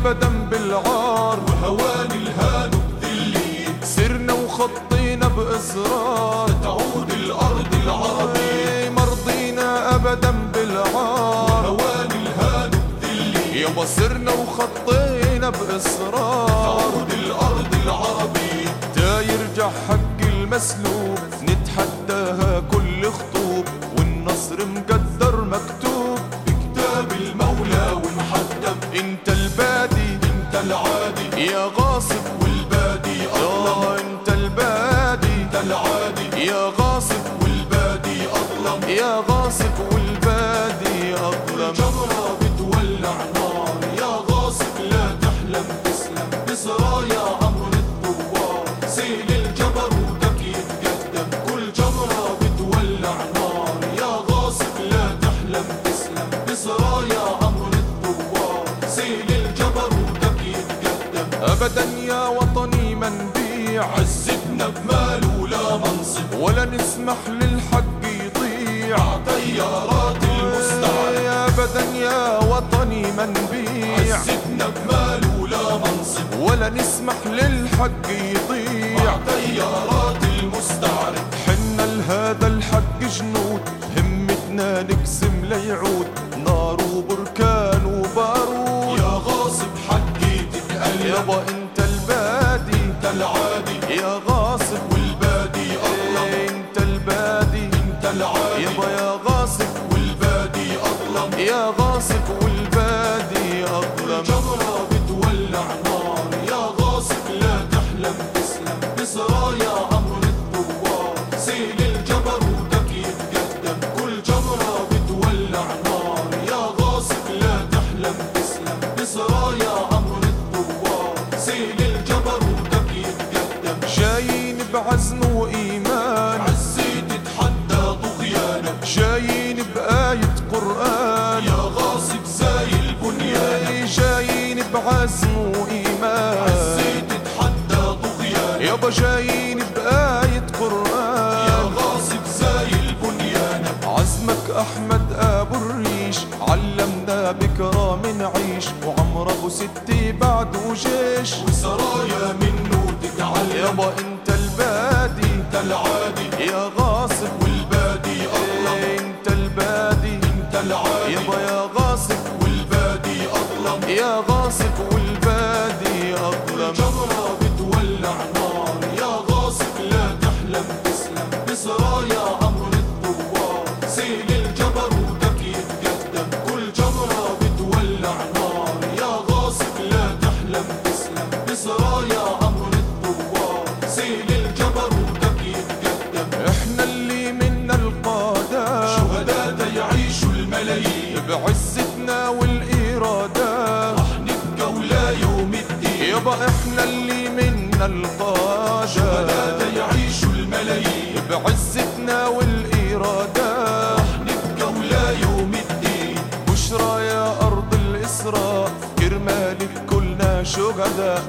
أبدا بالعار. وهواني الهان بذلي سرنا وخطينا بإصرار. تعود الأرض العربية. مرضينا أبدا بالعار. وهواني الهان بذلي يابا سرنا وخطينا بإصرار. تعود الأرض العربية. تا يرجع حق المسلوب. نتحداها كل خطوة. العادي. يا غاصب والبادي. أظلم آه انت البادي. انت العادي. يا غاصب والبادي. أظلم. يا غاصب والبادي. أظلم. جمرة بتولع نار. يا غاصب لا تحلم. تسلم. بسرايا عمرو الثوار سيل أبدا يا وطني ما نبيع عزتنا بمال ولا منصب. ولا نسمح للحق يضيع طيارات المستعمر يا أبدا يا وطني ما نبيع عزتنا بمال ولا منصب. ولا نسمح للحق يضيع طيارات المستعرب حنا لهذا الحق جنود. همتنا نقسم ليعود. نار وبركان وبارود. يا غاصب حقي تتألم يابا العادي يابا يا غاصب والبادي أظلم. يا غاصب والبادي أظلم. جمرة بتولع نار. يا غاصب لا تحلم تسلم. بسرايا عمرو الثوار سيل الجبروتك يتقدم كل جمرة بتولع نار. يا غاصب لا تحلم تسلم. بسرايا عمرو الثوار سيل الجبروتك يتقدم جايين بعزم وإيمان. جايين بآية قرآن. يا غاصب زايل بنيانك جايين بعزم وإيمان. عزي تتحدى طغيانك يابا جايين بآية يا قرآن غاصب زايل بنيانك عزمك أحمد أبو الريش علمنا بكرام نعيش وعمر أبو ستي بعده جيش وسرايا منه تتعلم يابا أنت يا غاصب يابا إحنا اللي منا القادة شهداء يعيشوا الملايين. بعزتنا والإرادة. نبقى ولا يوم الدين. بشرى يا أرض الإسراء. كرمالك كلنا شهداء.